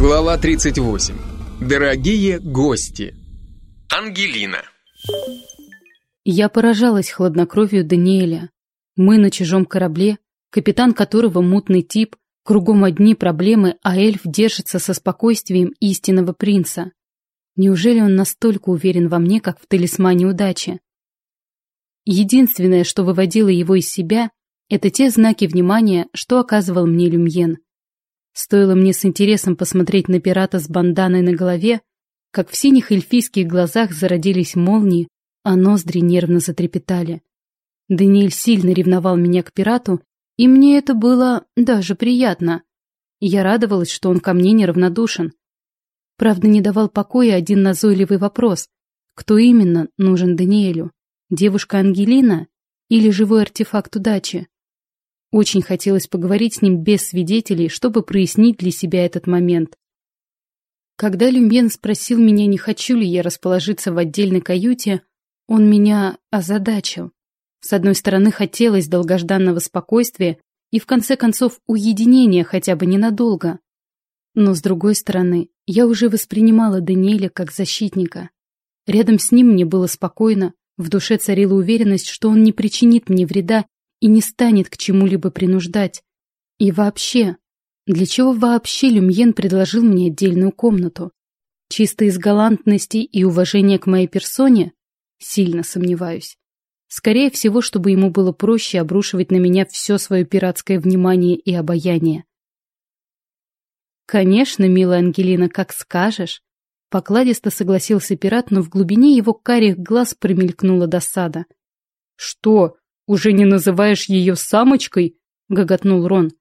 Глава 38. Дорогие гости. Ангелина. Я поражалась хладнокровию Даниэля. Мы на чужом корабле, капитан которого мутный тип, кругом одни проблемы, а эльф держится со спокойствием истинного принца. Неужели он настолько уверен во мне, как в талисмане удачи? Единственное, что выводило его из себя, это те знаки внимания, что оказывал мне Люмьен. Стоило мне с интересом посмотреть на пирата с банданой на голове, как в синих эльфийских глазах зародились молнии, а ноздри нервно затрепетали. Даниэль сильно ревновал меня к пирату, и мне это было даже приятно. Я радовалась, что он ко мне неравнодушен. Правда, не давал покоя один назойливый вопрос. Кто именно нужен Даниэлю? Девушка Ангелина или живой артефакт удачи? Очень хотелось поговорить с ним без свидетелей, чтобы прояснить для себя этот момент. Когда Люмьен спросил меня, не хочу ли я расположиться в отдельной каюте, он меня озадачил. С одной стороны, хотелось долгожданного спокойствия и, в конце концов, уединения хотя бы ненадолго. Но, с другой стороны, я уже воспринимала Даниэля как защитника. Рядом с ним мне было спокойно, в душе царила уверенность, что он не причинит мне вреда и не станет к чему-либо принуждать. И вообще, для чего вообще Люмьен предложил мне отдельную комнату? Чисто из галантности и уважения к моей персоне? Сильно сомневаюсь. Скорее всего, чтобы ему было проще обрушивать на меня все свое пиратское внимание и обаяние. «Конечно, милая Ангелина, как скажешь», — покладисто согласился пират, но в глубине его карих глаз промелькнула досада. «Что, уже не называешь ее самочкой?» — гоготнул Рон.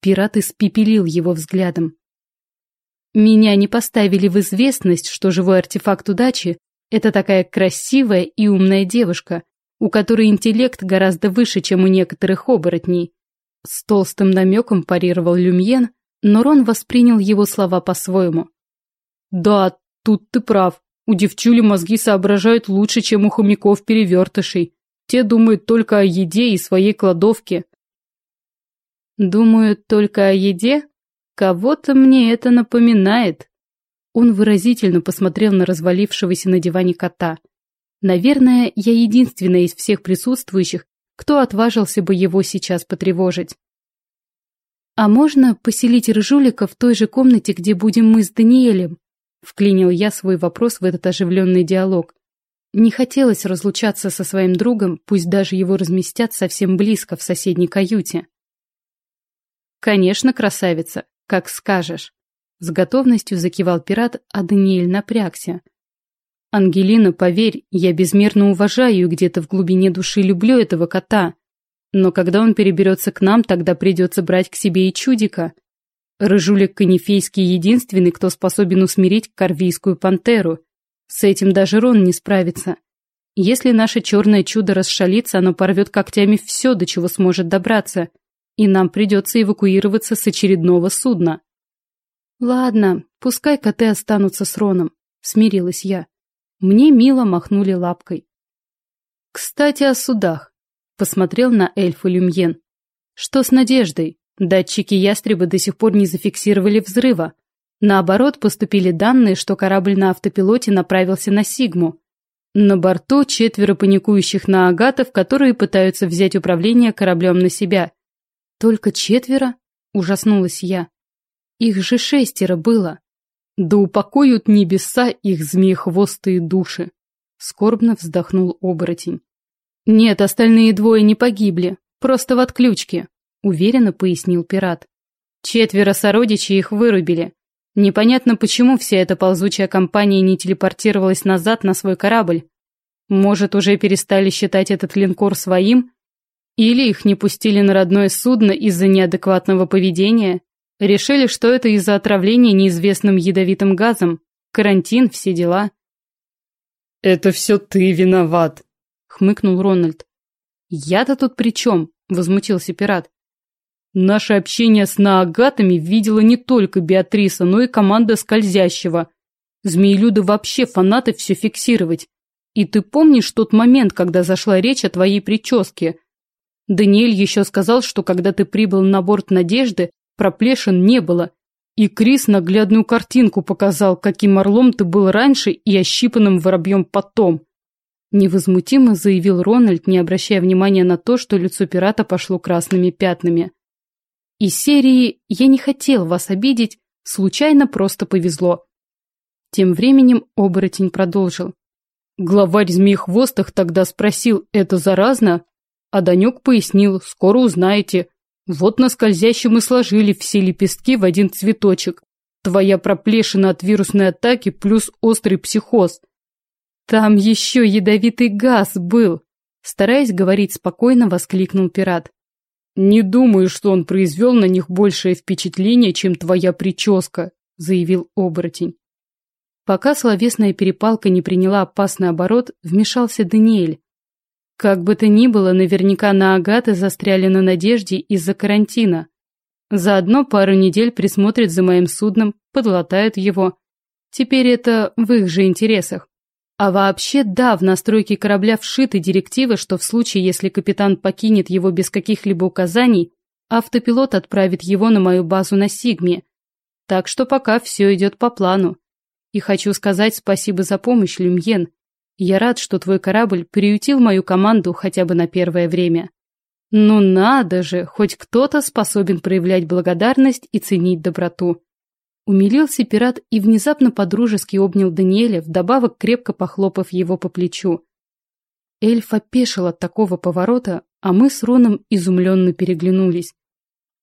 Пират испепелил его взглядом. «Меня не поставили в известность, что живой артефакт удачи — это такая красивая и умная девушка, у которой интеллект гораздо выше, чем у некоторых оборотней». С толстым намеком парировал Люмьен, но Рон воспринял его слова по-своему. «Да, тут ты прав. У девчули мозги соображают лучше, чем у хомяков-перевертышей. Те думают только о еде и своей кладовке. Думают только о еде? Кого-то мне это напоминает. Он выразительно посмотрел на развалившегося на диване кота. Наверное, я единственная из всех присутствующих, кто отважился бы его сейчас потревожить. А можно поселить Рыжулика в той же комнате, где будем мы с Даниэлем? Вклинил я свой вопрос в этот оживленный диалог. Не хотелось разлучаться со своим другом, пусть даже его разместят совсем близко в соседней каюте. «Конечно, красавица, как скажешь», — с готовностью закивал пират, а Даниэль напрягся. «Ангелина, поверь, я безмерно уважаю и где-то в глубине души люблю этого кота. Но когда он переберется к нам, тогда придется брать к себе и чудика. Рыжулик Канифейский единственный, кто способен усмирить корвийскую пантеру. С этим даже Рон не справится. Если наше черное чудо расшалится, оно порвет когтями все, до чего сможет добраться, и нам придется эвакуироваться с очередного судна. Ладно, пускай коты останутся с Роном, смирилась я. Мне мило махнули лапкой. Кстати, о судах. Посмотрел на эльфа Люмьен. Что с надеждой? Датчики ястреба до сих пор не зафиксировали взрыва. Наоборот, поступили данные, что корабль на автопилоте направился на Сигму. На борту четверо паникующих на агатов, которые пытаются взять управление кораблем на себя. Только четверо? Ужаснулась я. Их же шестеро было. Да упокоют небеса их змеехвостые души. Скорбно вздохнул оборотень. Нет, остальные двое не погибли, просто в отключке, уверенно пояснил пират. Четверо сородичей их вырубили. Непонятно, почему вся эта ползучая компания не телепортировалась назад на свой корабль. Может, уже перестали считать этот линкор своим? Или их не пустили на родное судно из-за неадекватного поведения? Решили, что это из-за отравления неизвестным ядовитым газом. Карантин, все дела. «Это все ты виноват», — хмыкнул Рональд. «Я-то тут при чем?» — возмутился пират. Наше общение с наагатами видела не только Беатриса, но и команда Скользящего. Змеелюды вообще фанаты все фиксировать. И ты помнишь тот момент, когда зашла речь о твоей прическе? Даниэль еще сказал, что когда ты прибыл на борт Надежды, проплешин не было. И Крис наглядную картинку показал, каким орлом ты был раньше и ощипанным воробьем потом. Невозмутимо заявил Рональд, не обращая внимания на то, что лицо пирата пошло красными пятнами. Из серии «Я не хотел вас обидеть», случайно просто повезло. Тем временем оборотень продолжил. Главарь Змеехвостых тогда спросил, это заразно? А Данек пояснил, скоро узнаете. Вот на скользящем и сложили все лепестки в один цветочек. Твоя проплешина от вирусной атаки плюс острый психоз. Там еще ядовитый газ был. Стараясь говорить спокойно, воскликнул пират. Не думаю, что он произвел на них большее впечатление, чем твоя прическа, заявил оборотень. Пока словесная перепалка не приняла опасный оборот, вмешался Даниэль. Как бы то ни было, наверняка на Агаты застряли на надежде из-за карантина. Заодно пару недель присмотрят за моим судном, подлатают его. Теперь это в их же интересах. А вообще, да, в настройке корабля вшиты директивы, что в случае, если капитан покинет его без каких-либо указаний, автопилот отправит его на мою базу на Сигме. Так что пока все идет по плану. И хочу сказать спасибо за помощь, Люмьен. Я рад, что твой корабль приютил мою команду хотя бы на первое время. Ну надо же, хоть кто-то способен проявлять благодарность и ценить доброту. Умилился пират и внезапно подружески обнял Даниэля, вдобавок крепко похлопав его по плечу. Эльф опешил от такого поворота, а мы с Роном изумленно переглянулись.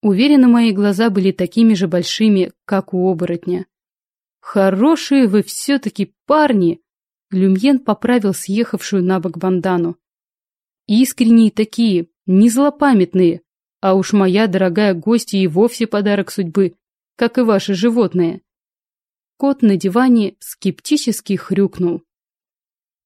Уверена, мои глаза были такими же большими, как у оборотня. «Хорошие вы все-таки парни!» Люмьен поправил съехавшую на бок бандану. «Искренние такие, не злопамятные, а уж моя дорогая гостья и вовсе подарок судьбы, как и ваши животные». Кот на диване скептически хрюкнул.